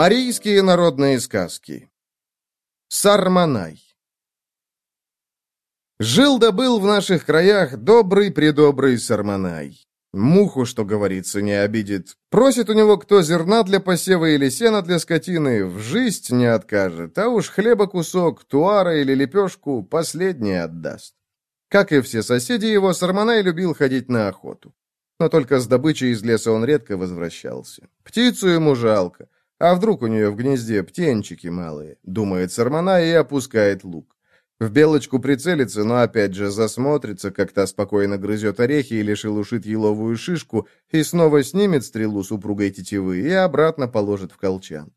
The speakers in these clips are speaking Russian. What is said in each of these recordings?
Марийские народные сказки. Сарманай. Жил да был в наших краях добрый-предобрый Сарманай. Муху, что говорится, не обидит. Просит у него кто зерна для посева или сена для скотины, в жизнь не откажет, а уж хлеба кусок, туара или лепешку последнее отдаст. Как и все соседи его, Сарманай любил ходить на охоту. Но только с добычей из леса он редко возвращался. Птицу ему жалко. А вдруг у нее в гнезде птенчики малые, думает Сармана и опускает лук. В белочку прицелится, но опять же засмотрится, как та спокойно грызет орехи или шелушит еловую шишку, и снова снимет стрелу с упругой тетивы и обратно положит в колчан.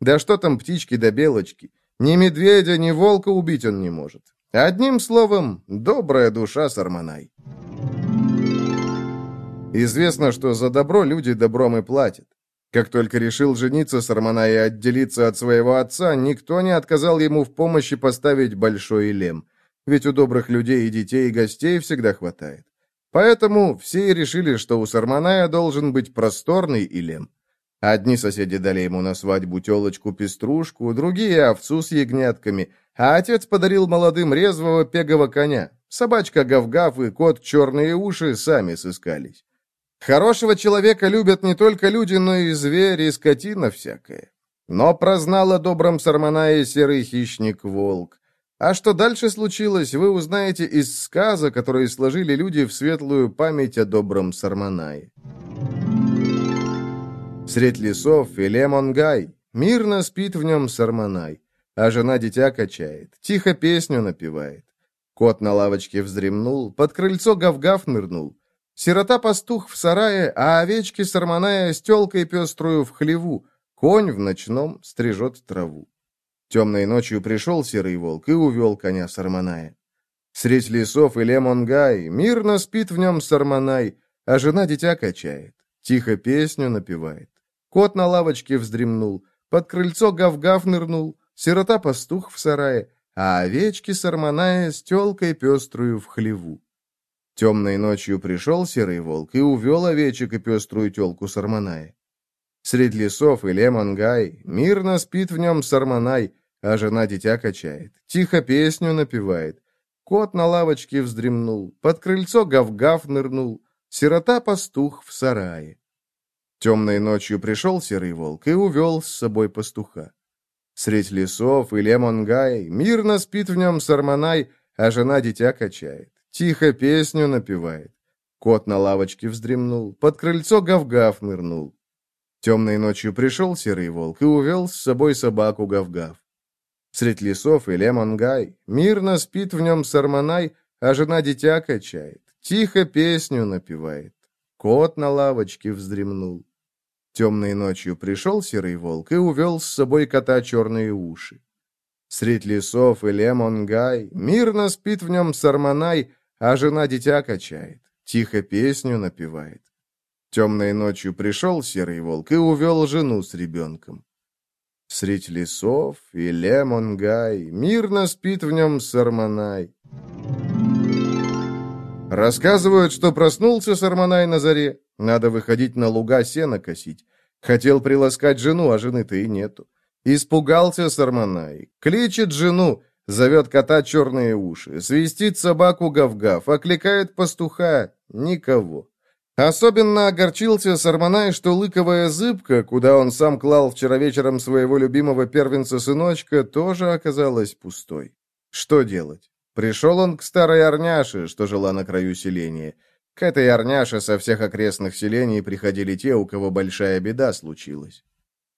Да что там птички да белочки? Ни медведя, ни волка убить он не может. Одним словом, добрая душа Сарманай. Известно, что за добро люди добром и платят. Как только решил жениться Сармана и отделиться от своего отца, никто не отказал ему в помощи поставить большой илем. Ведь у добрых людей и детей, и гостей всегда хватает. Поэтому все и решили, что у Сарманая должен быть просторный илем. Одни соседи дали ему на свадьбу телочку-пеструшку, другие — овцу с ягнятками, а отец подарил молодым резвого пегого коня. Собачка Гав-Гав и кот Черные Уши сами сыскались. Хорошего человека любят не только люди, но и звери, и скотина всякая. Но прознал о добром Сарманае серый хищник-волк. А что дальше случилось, вы узнаете из сказа, который сложили люди в светлую память о добром Сарманае. Средь лесов Филемонгай, мирно спит в нем Сарманай, а жена дитя качает, тихо песню напевает. Кот на лавочке вздремнул, под крыльцо гав-гав нырнул. Сирота-пастух в сарае, а овечки сарманая с телкой пеструю в хлеву, конь в ночном стрижет траву. Темной ночью пришел серый волк и увел коня сарманая. Средь лесов и лемонгай, мирно спит в нем сарманай, а жена дитя качает, тихо песню напевает. Кот на лавочке вздремнул, под крыльцо гав-гав нырнул, сирота-пастух в сарае, а овечки сарманая с телкой пеструю в хлеву. Темной ночью пришел серый волк и увел овечек и пеструю телку Сарманая. Средь лесов и лемонгай, мирно спит в нем Сарманай, а жена дитя качает, тихо песню напевает. Кот на лавочке вздремнул, под крыльцо гав-гав нырнул, сирота-пастух в сарае. Темной ночью пришел серый волк и увел с собой пастуха. Средь лесов и лемонгай, мирно спит в нем Сарманай, а жена дитя качает. Тихо песню напевает. Кот на лавочке вздремнул, под крыльцо гав-гав нырнул. Темной ночью пришел серый волк и увел с собой собаку гав-гав. Средь лесов и лемонгай, мирно спит в нем сарманай, а жена дитя качает, тихо песню напевает. Кот на лавочке вздремнул. Темной ночью пришел серый волк и увел с собой кота черные уши. Средь лесов и лемонгай, мирно спит в нем сарманай, а жена дитя качает, тихо песню напевает. Темной ночью пришел серый волк и увел жену с ребенком. Средь лесов и лемонгай, мирно спит в нем Сарманай. Рассказывают, что проснулся Сарманай на заре, надо выходить на луга сено косить. Хотел приласкать жену, а жены-то и нету. Испугался Сарманай, кличет жену, Зовет кота черные уши, свистит собаку гав-гав, окликает пастуха — никого. Особенно огорчился Сарманай, что лыковая зыбка, куда он сам клал вчера вечером своего любимого первенца-сыночка, тоже оказалась пустой. Что делать? Пришел он к старой Арняше, что жила на краю селения. К этой Арняше со всех окрестных селений приходили те, у кого большая беда случилась.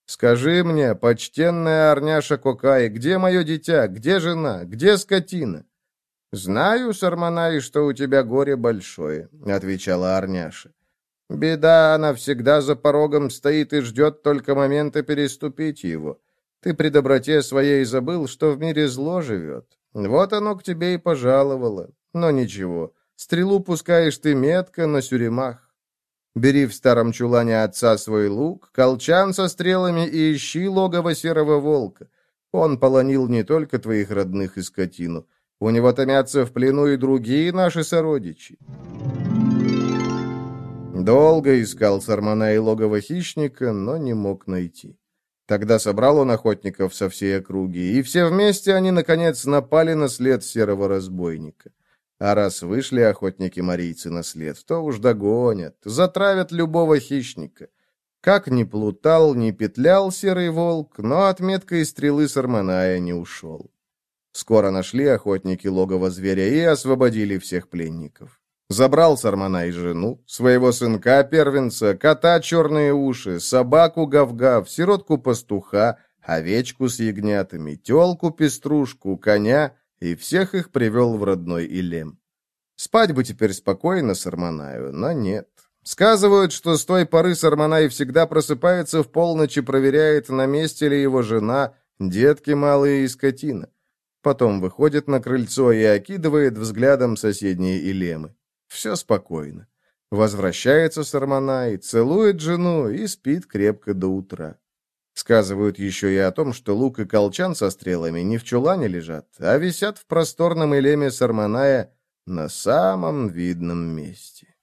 Скажи мне, почтенная Арняша Кокай, где мое дитя, где жена, где скотина?» «Знаю, Сарманай, что у тебя горе большое», — отвечала Арняша. «Беда, она всегда за порогом стоит и ждет только момента переступить его. Ты при доброте своей забыл, что в мире зло живет. Вот оно к тебе и пожаловало. Но ничего, стрелу пускаешь ты метко на сюремах. Бери в старом чулане отца свой лук, колчан со стрелами и ищи логово серого волка. Он полонил не только твоих родных и скотину. У него томятся в плену и другие наши сородичи. Долго искал Сармана и логово хищника, но не мог найти. Тогда собрал он охотников со всей округи, и все вместе они, наконец, напали на след серого разбойника. А раз вышли охотники-марийцы на след, то уж догонят, затравят любого хищника. Как ни плутал, ни петлял серый волк, но от меткой стрелы Сарманая не ушел. Скоро нашли охотники логово зверя и освободили всех пленников. Забрал Сарманай жену, своего сынка-первенца, кота черные уши, собаку гав-гав, сиротку-пастуха, овечку с ягнятами, телку-пеструшку, коня и всех их привел в родной Илем. Спать бы теперь спокойно Сарманаю, но нет. Сказывают, что с той поры Сарманай всегда просыпается в полночь и проверяет, на месте ли его жена, детки малые и скотина. Потом выходит на крыльцо и окидывает взглядом соседние Илемы. Все спокойно. Возвращается Сарманай, целует жену и спит крепко до утра. Сказывают еще и о том, что лук и колчан со стрелами не в чулане лежат, а висят в просторном илеме Сарманая на самом видном месте.